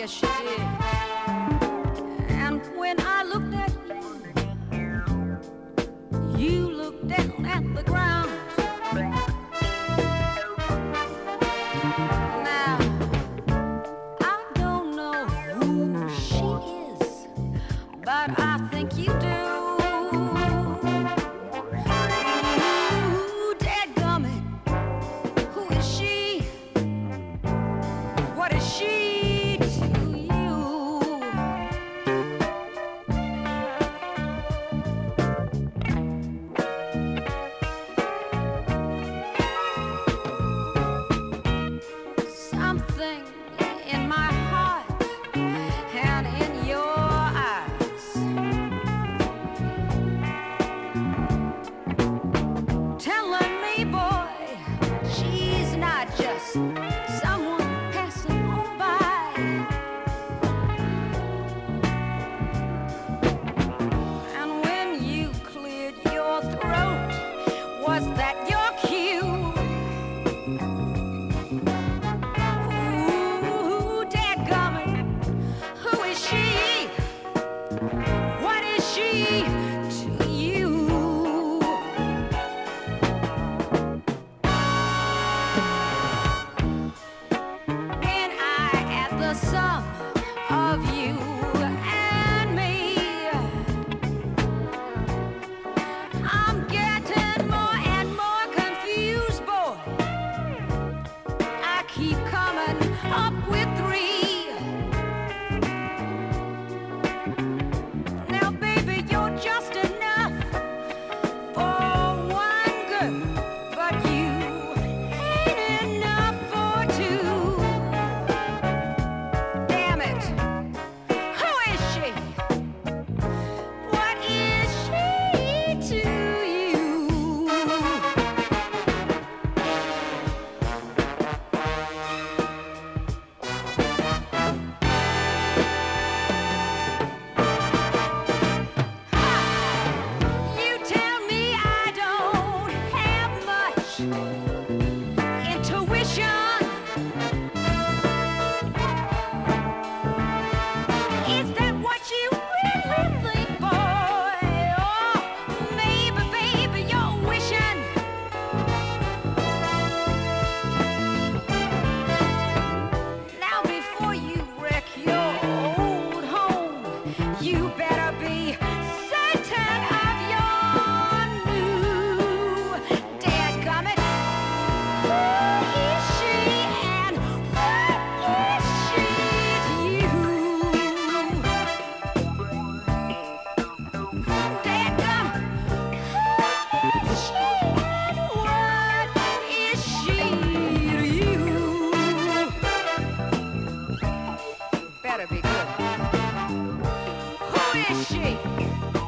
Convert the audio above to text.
yes she did. And when I looked at you, you looked down at the ground. Yes. of you. Wish.